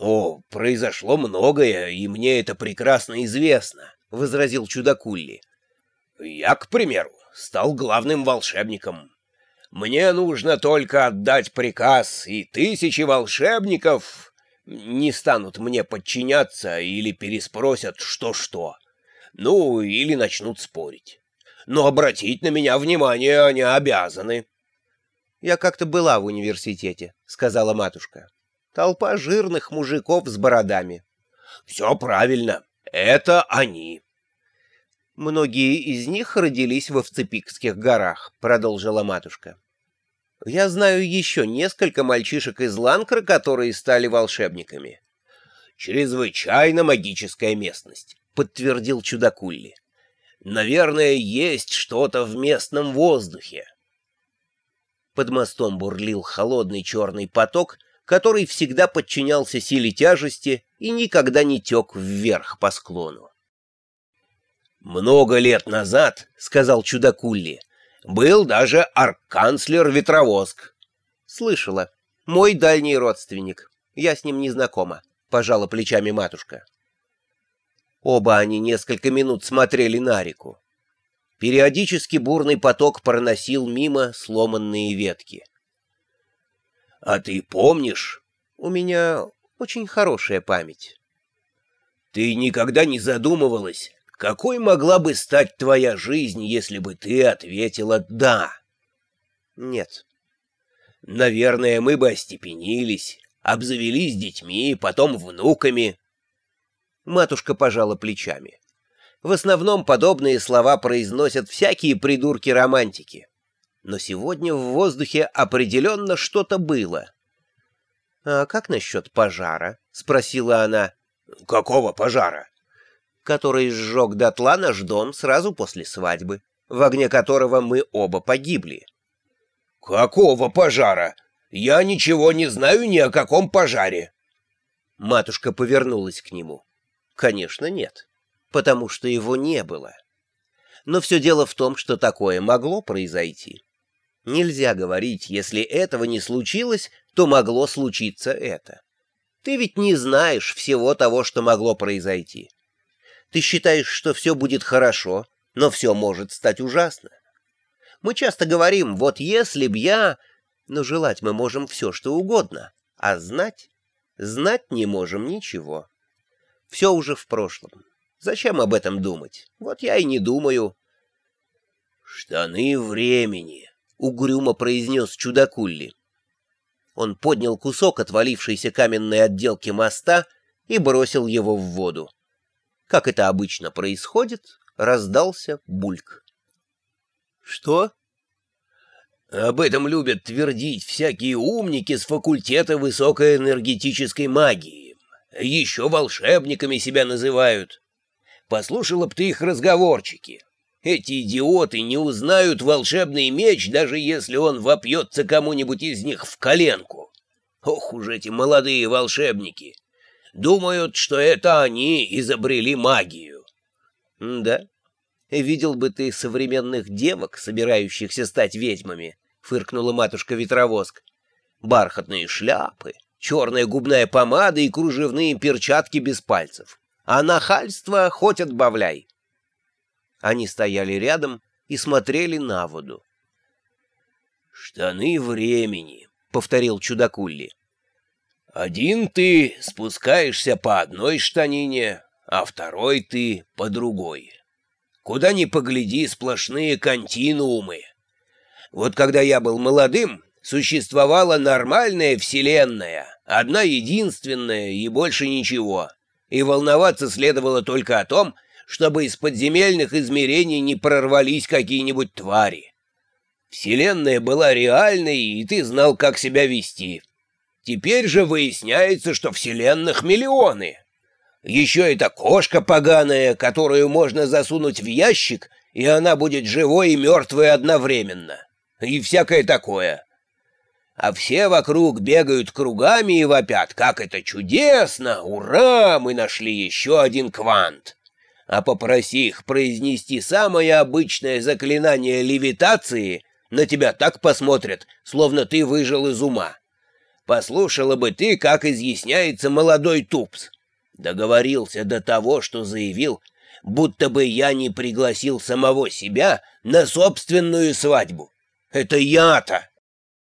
О, произошло многое, и мне это прекрасно известно, — возразил чудакулли. Я, к примеру, стал главным волшебником. Мне нужно только отдать приказ, и тысячи волшебников не станут мне подчиняться или переспросят что-что. Ну, или начнут спорить. Но обратить на меня внимание они обязаны. — Я как-то была в университете, — сказала матушка. — Толпа жирных мужиков с бородами. — Все правильно. Это они. Многие из них родились в Овцепикских горах, продолжила матушка. Я знаю еще несколько мальчишек из Ланкра, которые стали волшебниками. Чрезвычайно магическая местность, подтвердил чудакулли. Наверное, есть что-то в местном воздухе. Под мостом бурлил холодный черный поток, который всегда подчинялся силе тяжести и никогда не тек вверх по склону. «Много лет назад, — сказал чудакулли, — был даже арканцлер Ветровоск». «Слышала. Мой дальний родственник. Я с ним не знакома», — пожала плечами матушка. Оба они несколько минут смотрели на реку. Периодически бурный поток проносил мимо сломанные ветки. — А ты помнишь? — У меня очень хорошая память. — Ты никогда не задумывалась, какой могла бы стать твоя жизнь, если бы ты ответила «да»? Нет. Наверное, мы бы остепенились, обзавелись детьми, потом внуками. Матушка пожала плечами. В основном подобные слова произносят всякие придурки-романтики. Но сегодня в воздухе определенно что-то было. — А как насчет пожара? — спросила она. — Какого пожара? который сжег дотла наш дом сразу после свадьбы, в огне которого мы оба погибли. — Какого пожара? Я ничего не знаю ни о каком пожаре. Матушка повернулась к нему. — Конечно, нет, потому что его не было. Но все дело в том, что такое могло произойти. Нельзя говорить, если этого не случилось, то могло случиться это. Ты ведь не знаешь всего того, что могло произойти. Ты считаешь, что все будет хорошо, но все может стать ужасно. Мы часто говорим, вот если б я... Но желать мы можем все, что угодно, а знать... Знать не можем ничего. Все уже в прошлом. Зачем об этом думать? Вот я и не думаю. «Штаны времени», — угрюмо произнес чудакулли. Он поднял кусок отвалившейся каменной отделки моста и бросил его в воду. Как это обычно происходит, раздался бульк. «Что?» «Об этом любят твердить всякие умники с факультета высокоэнергетической магии. Еще волшебниками себя называют. Послушала б ты их разговорчики. Эти идиоты не узнают волшебный меч, даже если он вопьется кому-нибудь из них в коленку. Ох уж эти молодые волшебники! Думают, что это они изобрели магию. — Да. Видел бы ты современных девок, собирающихся стать ведьмами, — фыркнула матушка-ветровоск. Бархатные шляпы, черная губная помада и кружевные перчатки без пальцев. А нахальство хоть отбавляй. Они стояли рядом и смотрели на воду. — Штаны времени, — повторил чудакулли. Один ты спускаешься по одной штанине, а второй ты по другой. Куда ни погляди, сплошные континуумы. Вот когда я был молодым, существовала нормальная вселенная, одна единственная и больше ничего. И волноваться следовало только о том, чтобы из подземельных измерений не прорвались какие-нибудь твари. Вселенная была реальной, и ты знал, как себя вести. Теперь же выясняется, что вселенных миллионы. Еще эта кошка поганая, которую можно засунуть в ящик, и она будет живой и мертвой одновременно. И всякое такое. А все вокруг бегают кругами и вопят, как это чудесно, ура, мы нашли еще один квант. А попроси их произнести самое обычное заклинание левитации, на тебя так посмотрят, словно ты выжил из ума. Послушала бы ты, как изъясняется молодой тупс. Договорился до того, что заявил, будто бы я не пригласил самого себя на собственную свадьбу. Это я-то